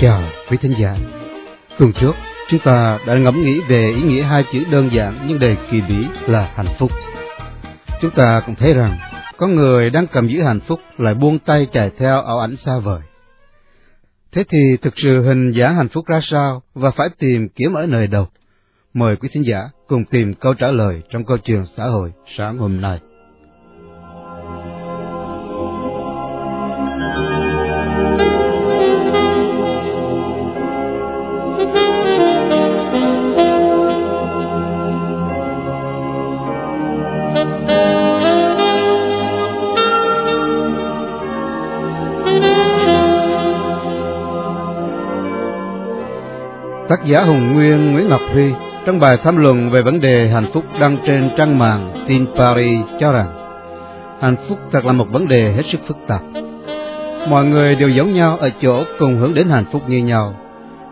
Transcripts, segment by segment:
Chào quý thính giả. Tuần trước, chúng ta đã ngẫm nghĩ về ý nghĩa hai chữ đơn giản nhưng đầy kỳ bí là hạnh phúc. Chúng ta cũng thấy rằng có người đang cầm giữ hạnh phúc lại buông tay chạy theo ảo ảnh xa vời. Thế thì thực sự hình dáng hạnh phúc ra sao và phải tìm kiếm ở nơi đâu? Mời quý thính giả cùng tìm câu trả lời trong câu chuyện xã hội sáng hôm nay. Tác giả Hùng Nguyên, Nguyễn Ngọc Huy, trong bài tham luận về vấn đề hạnh phúc đăng trên trang mạng Tin Paris cho rằng, hạnh phúc thật là một vấn đề hết sức phức tạp. Mọi người đều giống nhau ở chỗ cùng hướng đến hạnh phúc như nhau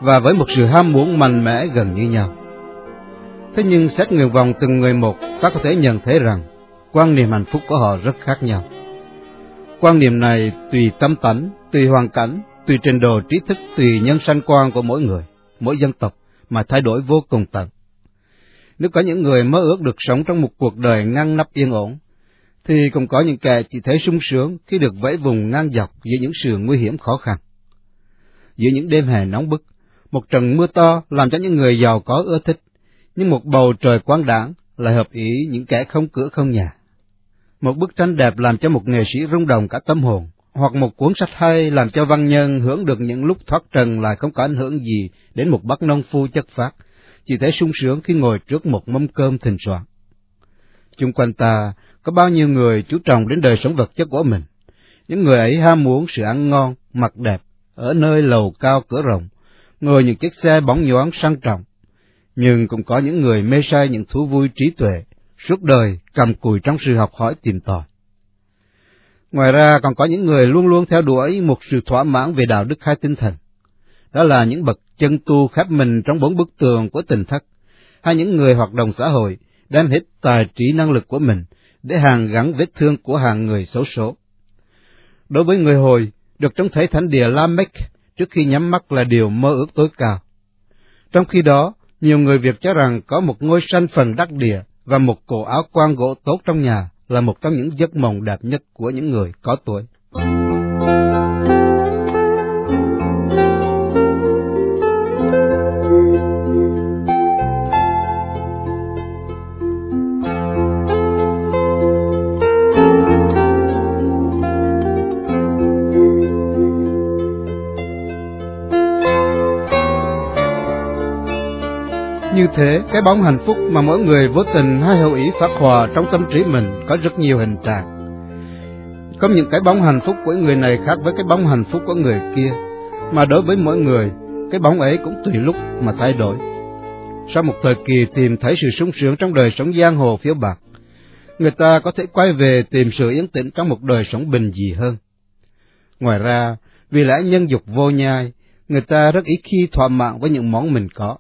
và với một sự ham muốn mạnh mẽ gần như nhau. Thế nhưng xét nguyện vọng từng người một, ta có thể nhận thấy rằng quan niệm hạnh phúc của họ rất khác nhau. Quan niệm này tùy tâm tánh, tùy hoàn cảnh, tùy trình độ trí thức, tùy nhân sanh quan của mỗi người mỗi dân tộc mà thay đổi vô cùng tận. Nếu có những người mơ ước được sống trong một cuộc đời ngăn nắp yên ổn, thì cũng có những kẻ chỉ thấy sung sướng khi được vẫy vùng ngang dọc giữa những sự nguy hiểm khó khăn. Giữa những đêm hè nóng bức, một trận mưa to làm cho những người giàu có ưa thích, nhưng một bầu trời quang đảng lại hợp ý những kẻ không cửa không nhà. Một bức tranh đẹp làm cho một nghệ sĩ rung động cả tâm hồn, hoặc một cuốn sách hay làm cho văn nhân hưởng được những lúc thoát trần lại không có ảnh hưởng gì đến một bác nông phu chất phát, chỉ thấy sung sướng khi ngồi trước một mâm cơm thịnh soạn. Chung quanh ta có bao nhiêu người chú trọng đến đời sống vật chất của mình. Những người ấy ham muốn sự ăn ngon, mặc đẹp, ở nơi lầu cao cửa rộng, ngồi những chiếc xe bóng nhoáng sang trọng. Nhưng cũng có những người mê say những thú vui trí tuệ, suốt đời cầm cùi trong sự học hỏi tìm tòi. Ngoài ra còn có những người luôn luôn theo đuổi một sự thỏa mãn về đạo đức hay tinh thần. Đó là những bậc chân tu khép mình trong bốn bức tường của tình thất, hay những người hoạt động xã hội đem hết tài trí năng lực của mình để hàng gắn vết thương của hàng người xấu số. Đối với người hồi, được trông thấy thánh địa Lamech trước khi nhắm mắt là điều mơ ước tối cao. Trong khi đó, nhiều người Việt cho rằng có một ngôi sanh phần đắc địa và một cổ áo quan gỗ tốt trong nhà là một trong những giấc mộng đẹp nhất của những người có tuổi. Cái bóng hạnh phúc mà mỗi người vô tình hay hữu ý phát hòa trong tâm trí mình có rất nhiều hình trạng. Có những cái bóng hạnh phúc của người này khác với cái bóng hạnh phúc của người kia, mà đối với mỗi người, cái bóng ấy cũng tùy lúc mà thay đổi. Sau một thời kỳ tìm thấy sự sung sướng trong đời sống giang hồ phiếu bạc, người ta có thể quay về tìm sự yên tĩnh trong một đời sống bình dị hơn. Ngoài ra, vì lẽ nhân dục vô nhai, người ta rất ít khi thỏa mãn với những món mình có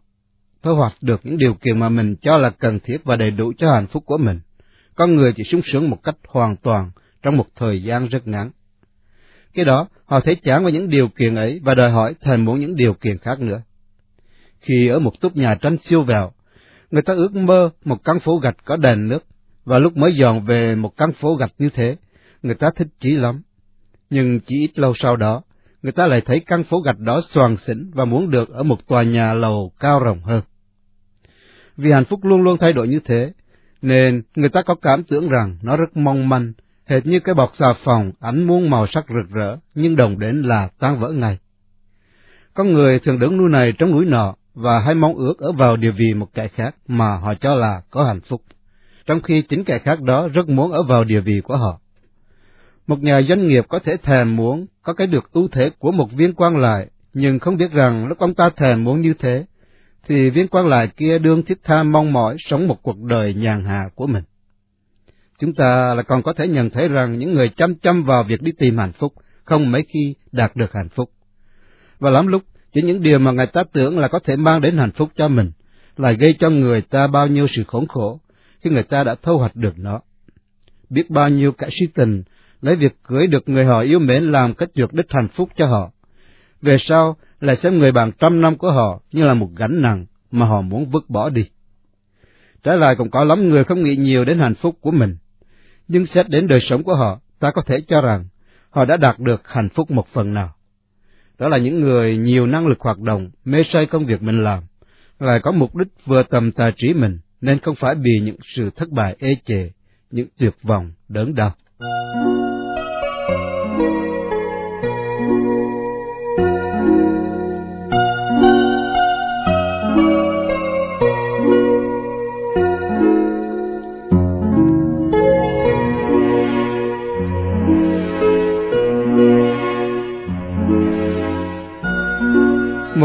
thu hoạch được những điều kiện mà mình cho là cần thiết và đầy đủ cho hạnh phúc của mình. Con người chỉ sung sướng một cách hoàn toàn trong một thời gian rất ngắn. Khi đó, họ thấy chán với những điều kiện ấy và đòi hỏi thèm muốn những điều kiện khác nữa. Khi ở một túp nhà tranh siêu vẹo, người ta ước mơ một căn phố gạch có đèn nước, và lúc mới dọn về một căn phố gạch như thế, người ta thích chí lắm. Nhưng chỉ ít lâu sau đó, người ta lại thấy căn phố gạch đó soàn xỉnh và muốn được ở một tòa nhà lầu cao rộng hơn. Vì hạnh phúc luôn luôn thay đổi như thế, nên người ta có cảm tưởng rằng nó rất mong manh, hệt như cái bọc xà phòng ánh muôn màu sắc rực rỡ, nhưng đồng đến là tan vỡ ngay. Có người thường đứng núi này trong núi nọ, và hay mong ước ở vào địa vị một kẻ khác mà họ cho là có hạnh phúc, trong khi chính kẻ khác đó rất muốn ở vào địa vị của họ. Một nhà doanh nghiệp có thể thèm muốn có cái được ưu thế của một viên quan lại, nhưng không biết rằng lúc ông ta thèm muốn như thế, thì viên quan lại kia đương thiết tha mong mỏi sống một cuộc đời nhàn hạ của mình. Chúng ta là còn có thể nhận thấy rằng những người chăm chăm vào việc đi tìm hạnh phúc không mấy khi đạt được hạnh phúc. Và lắm lúc, chỉ những điều mà người ta tưởng là có thể mang đến hạnh phúc cho mình, lại gây cho người ta bao nhiêu sự khốn khổ khi người ta đã thu hoạch được nó. Biết bao nhiêu cả suy tình lấy việc cưới được người họ yêu mến làm cách dược đích hạnh phúc cho họ. Về sau, lại xem người bạn trăm năm của họ như là một gánh nặng mà họ muốn vứt bỏ đi. Trái lại cũng có lắm người không nghĩ nhiều đến hạnh phúc của mình. Nhưng xét đến đời sống của họ, ta có thể cho rằng họ đã đạt được hạnh phúc một phần nào. Đó là những người nhiều năng lực hoạt động, mê say công việc mình làm, lại có mục đích vừa tầm tài trí mình, nên không phải bị những sự thất bại ê chề, những tuyệt vọng, đớn đau. Một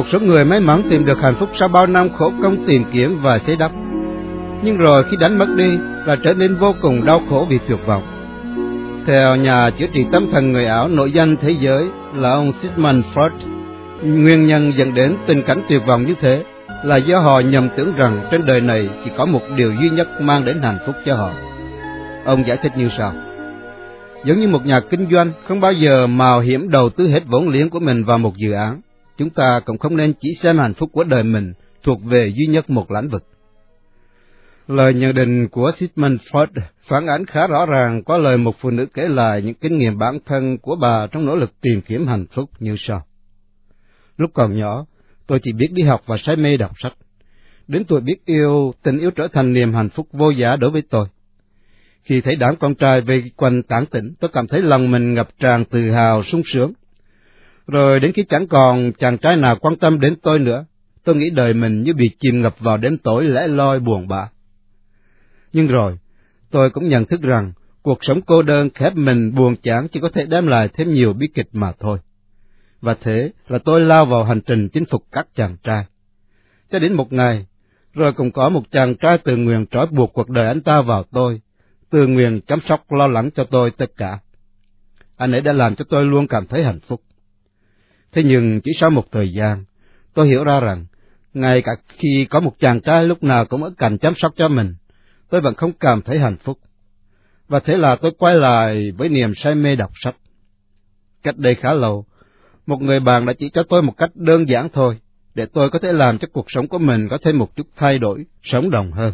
số người may mắn tìm được hạnh phúc sau bao năm khổ công tìm kiếm và xây đắp. Nhưng rồi khi đánh mất đi, là trở nên vô cùng đau khổ vì tuyệt vọng. Theo nhà chữa trị tâm thần người ảo nội danh thế giới là ông Sigmund Freud, nguyên nhân dẫn đến tình cảnh tuyệt vọng như thế là do họ nhầm tưởng rằng trên đời này chỉ có một điều duy nhất mang đến hạnh phúc cho họ. Ông giải thích như sau. Giống như một nhà kinh doanh không bao giờ mạo hiểm đầu tư hết vốn liếng của mình vào một dự án, chúng ta cũng không nên chỉ xem hạnh phúc của đời mình thuộc về duy nhất một lĩnh vực. Lời nhận định của Sigmund Freud phản ánh khá rõ ràng qua lời một phụ nữ kể lại những kinh nghiệm bản thân của bà trong nỗ lực tìm kiếm hạnh phúc như sau. Lúc còn nhỏ, tôi chỉ biết đi học và say mê đọc sách. Đến tuổi biết yêu, tình yêu trở thành niềm hạnh phúc vô giá đối với tôi. Khi thấy đám con trai về quanh tảng tỉnh, tôi cảm thấy lòng mình ngập tràn tự hào, sung sướng. Rồi đến khi chẳng còn chàng trai nào quan tâm đến tôi nữa, tôi nghĩ đời mình như bị chìm ngập vào đêm tối lẽ loi buồn bã. Nhưng rồi, tôi cũng nhận thức rằng cuộc sống cô đơn khép mình buồn chán chỉ có thể đem lại thêm nhiều bi kịch mà thôi. Và thế là tôi lao vào hành trình chinh phục các chàng trai. Cho đến một ngày, rồi cũng có một chàng trai từ nguyện trói buộc cuộc đời anh ta vào tôi, từ nguyện chăm sóc lo lắng cho tôi tất cả. Anh ấy đã làm cho tôi luôn cảm thấy hạnh phúc. Thế nhưng chỉ sau một thời gian, tôi hiểu ra rằng, ngay cả khi có một chàng trai lúc nào cũng ở cạnh chăm sóc cho mình, tôi vẫn không cảm thấy hạnh phúc. Và thế là tôi quay lại với niềm say mê đọc sách. Cách đây khá lâu, một người bạn đã chỉ cho tôi một cách đơn giản thôi, để tôi có thể làm cho cuộc sống của mình có thêm một chút thay đổi, sống đồng hơn.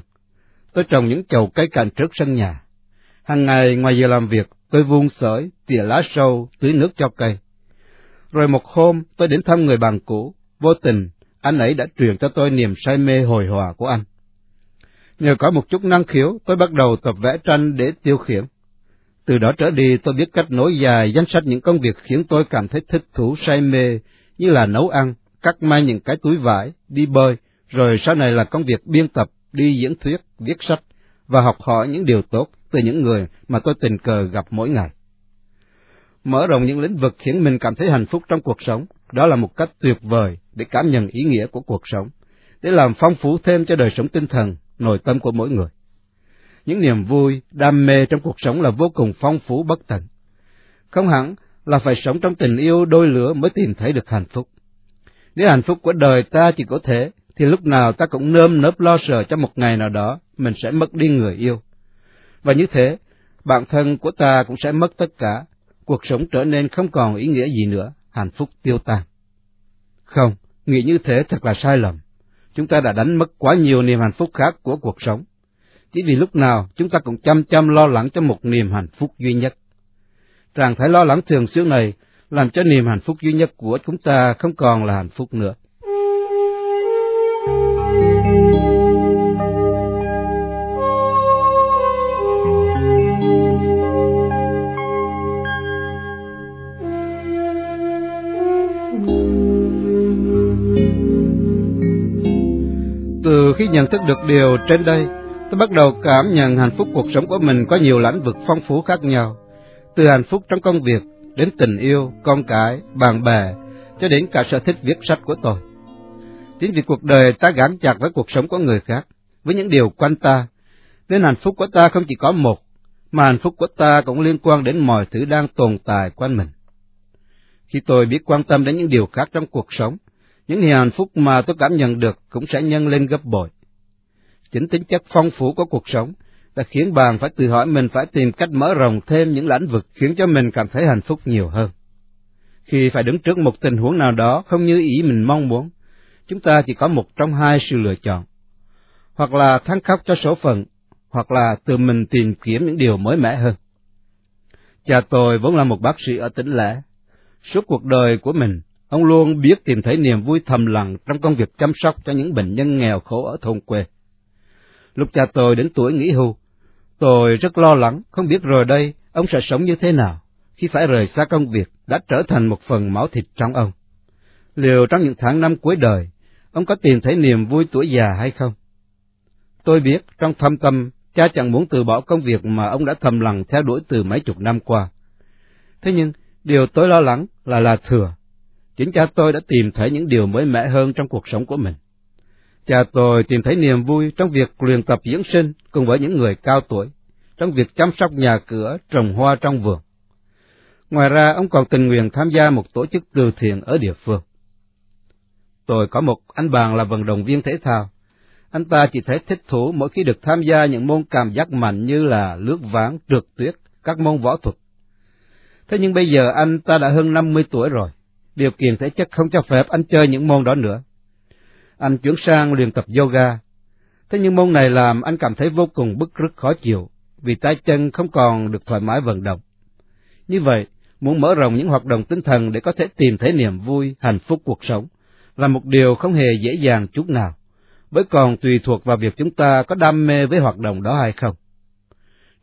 Tôi trồng những chậu cây cành trước sân nhà. Hàng ngày ngoài giờ làm việc, tôi vuông sới, tỉa lá sâu, tưới nước cho cây. Rồi một hôm, tôi đến thăm người bạn cũ, vô tình, anh ấy đã truyền cho tôi niềm say mê hồi hòa của anh. Nhờ có một chút năng khiếu, tôi bắt đầu tập vẽ tranh để tiêu khiển. Từ đó trở đi, tôi biết cách nối dài danh sách những công việc khiến tôi cảm thấy thích thú say mê, như là nấu ăn, cắt may những cái túi vải, đi bơi, rồi sau này là công việc biên tập, đi diễn thuyết, viết sách, và học hỏi những điều tốt từ những người mà tôi tình cờ gặp mỗi ngày. Mở rộng những lĩnh vực khiến mình cảm thấy hạnh phúc trong cuộc sống, đó là một cách tuyệt vời để cảm nhận ý nghĩa của cuộc sống, để làm phong phú thêm cho đời sống tinh thần nội tâm của mỗi người. Những niềm vui, đam mê trong cuộc sống là vô cùng phong phú bất tận. Không hẳn là phải sống trong tình yêu đôi lửa mới tìm thấy được hạnh phúc. Nếu hạnh phúc của đời ta chỉ có thể, thì lúc nào ta cũng nơm nớp lo sợ cho một ngày nào đó mình sẽ mất đi người yêu. Và như thế, bản thân của ta cũng sẽ mất tất cả, cuộc sống trở nên không còn ý nghĩa gì nữa, hạnh phúc tiêu tan. Không, nghĩ như thế thật là sai lầm chúng ta đã đánh mất quá nhiều niềm hạnh phúc khác của cuộc sống. Chỉ vì lúc nào chúng ta cũng chăm chăm lo lắng cho một niềm hạnh phúc duy nhất. Trạng thái lo lắng thường xuyên này làm cho niềm hạnh phúc duy nhất của chúng ta không còn là hạnh phúc nữa. Khi nhận thức được điều trên đây, tôi bắt đầu cảm nhận hạnh phúc cuộc sống của mình có nhiều lĩnh vực phong phú khác nhau. Từ hạnh phúc trong công việc, đến tình yêu, con cái, bạn bè, cho đến cả sở thích viết sách của tôi. Chính vì cuộc đời ta gắn chặt với cuộc sống của người khác, với những điều quanh ta, nên hạnh phúc của ta không chỉ có một, mà hạnh phúc của ta cũng liên quan đến mọi thứ đang tồn tại quanh mình. Khi tôi biết quan tâm đến những điều khác trong cuộc sống, những niềm hạnh phúc mà tôi cảm nhận được cũng sẽ nhân lên gấp bội. Chính tính chất phong phú của cuộc sống đã khiến bạn phải tự hỏi mình phải tìm cách mở rộng thêm những lĩnh vực khiến cho mình cảm thấy hạnh phúc nhiều hơn. Khi phải đứng trước một tình huống nào đó không như ý mình mong muốn, chúng ta chỉ có một trong hai sự lựa chọn. Hoặc là than khóc cho số phận, hoặc là tự mình tìm kiếm những điều mới mẻ hơn. Cha tôi vốn là một bác sĩ ở tỉnh lẻ. Suốt cuộc đời của mình, ông luôn biết tìm thấy niềm vui thầm lặng trong công việc chăm sóc cho những bệnh nhân nghèo khổ ở thôn quê. Lúc cha tôi đến tuổi nghỉ hưu, tôi rất lo lắng, không biết rồi đây ông sẽ sống như thế nào khi phải rời xa công việc đã trở thành một phần máu thịt trong ông. Liệu trong những tháng năm cuối đời, ông có tìm thấy niềm vui tuổi già hay không? Tôi biết trong thâm tâm, cha chẳng muốn từ bỏ công việc mà ông đã thầm lặng theo đuổi từ mấy chục năm qua. Thế nhưng, điều tôi lo lắng là là thừa. Chính cha tôi đã tìm thấy những điều mới mẻ hơn trong cuộc sống của mình. Cha tôi tìm thấy niềm vui trong việc luyện tập dưỡng sinh cùng với những người cao tuổi, trong việc chăm sóc nhà cửa, trồng hoa trong vườn. Ngoài ra, ông còn tình nguyện tham gia một tổ chức từ thiện ở địa phương. Tôi có một anh bạn là vận động viên thể thao. Anh ta chỉ thấy thích thú mỗi khi được tham gia những môn cảm giác mạnh như là lướt ván, trượt tuyết, các môn võ thuật. Thế nhưng bây giờ anh ta đã hơn 50 tuổi rồi, điều kiện thể chất không cho phép anh chơi những môn đó nữa. Anh chuyển sang luyện tập yoga. Thế nhưng môn này làm anh cảm thấy vô cùng bức rứt khó chịu, vì tay chân không còn được thoải mái vận động. Như vậy, muốn mở rộng những hoạt động tinh thần để có thể tìm thấy niềm vui, hạnh phúc cuộc sống, là một điều không hề dễ dàng chút nào, bởi còn tùy thuộc vào việc chúng ta có đam mê với hoạt động đó hay không.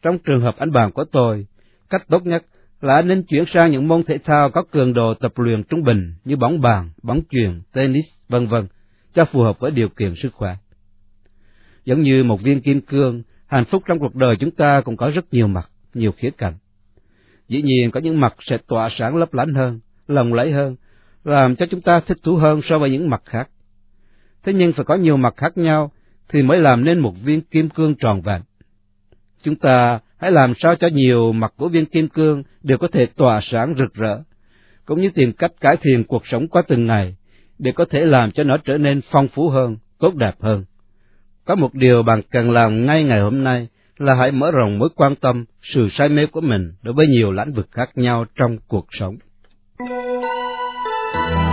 Trong trường hợp anh bạn của tôi, cách tốt nhất là nên chuyển sang những môn thể thao có cường độ tập luyện trung bình như bóng bàn, bóng chuyền, tennis, vân vân, cho phù hợp với điều kiện sức khỏe. Giống như một viên kim cương, hạnh phúc trong cuộc đời chúng ta cũng có rất nhiều mặt, nhiều khía cạnh. Dĩ nhiên có những mặt sẽ tỏa sáng lấp lánh hơn, lồng lẫy hơn, làm cho chúng ta thích thú hơn so với những mặt khác. Thế nhưng phải có nhiều mặt khác nhau thì mới làm nên một viên kim cương tròn vẹn. Chúng ta hãy làm sao cho nhiều mặt của viên kim cương đều có thể tỏa sáng rực rỡ, cũng như tìm cách cải thiện cuộc sống qua từng ngày để có thể làm cho nó trở nên phong phú hơn, tốt đẹp hơn. Có một điều bạn cần làm ngay ngày hôm nay là hãy mở rộng mối quan tâm, sự say mê của mình đối với nhiều lĩnh vực khác nhau trong cuộc sống. David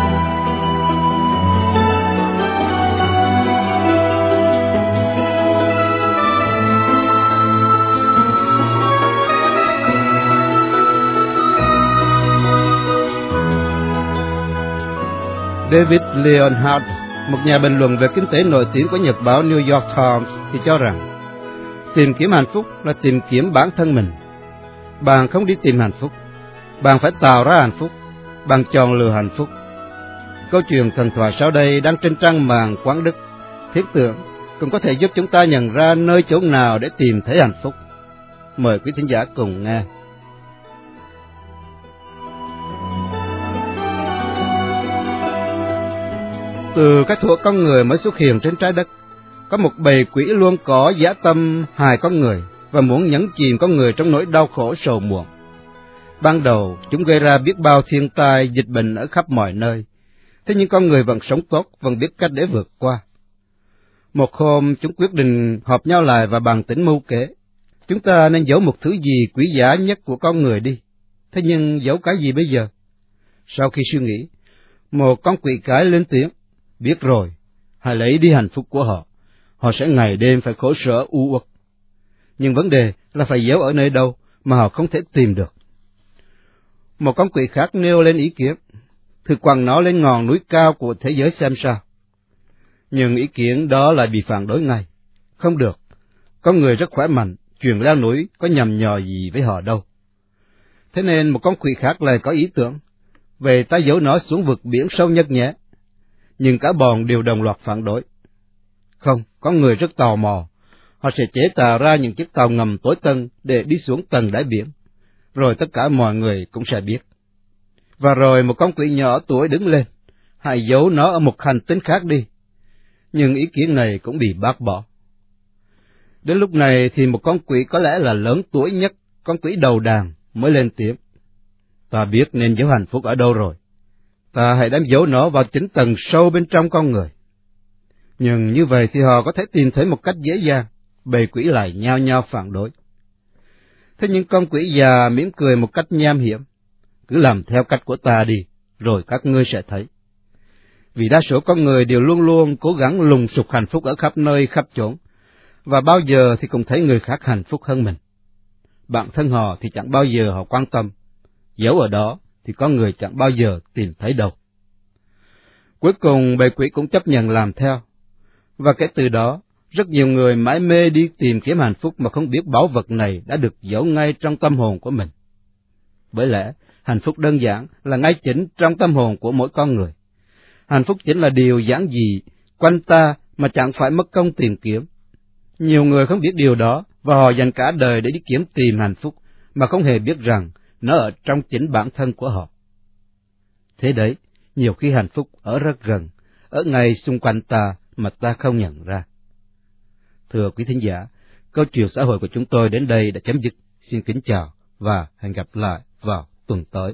Leonhardt, một nhà bình luận về kinh tế nổi tiếng của nhật báo New York Times, thì cho rằng Tìm kiếm hạnh phúc là tìm kiếm bản thân mình. Bạn không đi tìm hạnh phúc, bạn phải tạo ra hạnh phúc, bạn chọn lựa hạnh phúc. Câu chuyện thần thoại sau đây đang trên trang mạng Quán Đức, thiết tưởng cũng có thể giúp chúng ta nhận ra nơi chỗ nào để tìm thấy hạnh phúc. Mời quý thính giả cùng nghe. Từ các thuộc con người mới xuất hiện trên trái đất, có một bầy quỷ luôn có giả tâm hại con người và muốn nhấn chìm con người trong nỗi đau khổ sầu muộn. Ban đầu, chúng gây ra biết bao thiên tai, dịch bệnh ở khắp mọi nơi. Thế nhưng con người vẫn sống tốt, vẫn biết cách để vượt qua. Một hôm, chúng quyết định họp nhau lại và bàn tính mưu kế. Chúng ta nên giấu một thứ gì quý giá nhất của con người đi. Thế nhưng giấu cái gì bây giờ? Sau khi suy nghĩ, một con quỷ cái lên tiếng. Biết rồi, hãy lấy đi hạnh phúc của họ họ sẽ ngày đêm phải khổ sở u uất. Nhưng vấn đề là phải giấu ở nơi đâu mà họ không thể tìm được. Một con quỷ khác nêu lên ý kiến, thử quăng nó lên ngọn núi cao của thế giới xem sao. Nhưng ý kiến đó lại bị phản đối ngay. Không được, con người rất khỏe mạnh, chuyện leo núi có nhầm nhò gì với họ đâu. Thế nên một con quỷ khác lại có ý tưởng, về ta giấu nó xuống vực biển sâu nhất nhé. Nhưng cả bọn đều đồng loạt phản đối. Không, có người rất tò mò. Họ sẽ chế tạo ra những chiếc tàu ngầm tối tân để đi xuống tầng đáy biển. Rồi tất cả mọi người cũng sẽ biết. Và rồi một con quỷ nhỏ tuổi đứng lên. Hãy giấu nó ở một hành tinh khác đi. Nhưng ý kiến này cũng bị bác bỏ. Đến lúc này thì một con quỷ có lẽ là lớn tuổi nhất, con quỷ đầu đàn, mới lên tiếng. Ta biết nên giấu hạnh phúc ở đâu rồi. Ta hãy đem dấu nó vào chính tầng sâu bên trong con người. Nhưng như vậy thì họ có thể tìm thấy một cách dễ dàng, bầy quỷ lại nhao nhao phản đối. Thế nhưng con quỷ già mỉm cười một cách nham hiểm, cứ làm theo cách của ta đi, rồi các ngươi sẽ thấy. Vì đa số con người đều luôn luôn cố gắng lùng sục hạnh phúc ở khắp nơi khắp chốn, và bao giờ thì cũng thấy người khác hạnh phúc hơn mình. Bạn thân họ thì chẳng bao giờ họ quan tâm, giấu ở đó thì có người chẳng bao giờ tìm thấy đâu. Cuối cùng bầy quỷ cũng chấp nhận làm theo, và kể từ đó, rất nhiều người mãi mê đi tìm kiếm hạnh phúc mà không biết báu vật này đã được giấu ngay trong tâm hồn của mình. Bởi lẽ, hạnh phúc đơn giản là ngay chính trong tâm hồn của mỗi con người. Hạnh phúc chính là điều giản dị, quanh ta mà chẳng phải mất công tìm kiếm. Nhiều người không biết điều đó, và họ dành cả đời để đi kiếm tìm hạnh phúc, mà không hề biết rằng nó ở trong chính bản thân của họ. Thế đấy, nhiều khi hạnh phúc ở rất gần, ở ngay xung quanh ta mà ta không nhận ra. Thưa quý thính giả, câu chuyện xã hội của chúng tôi đến đây đã chấm dứt. Xin kính chào và hẹn gặp lại vào tuần tới.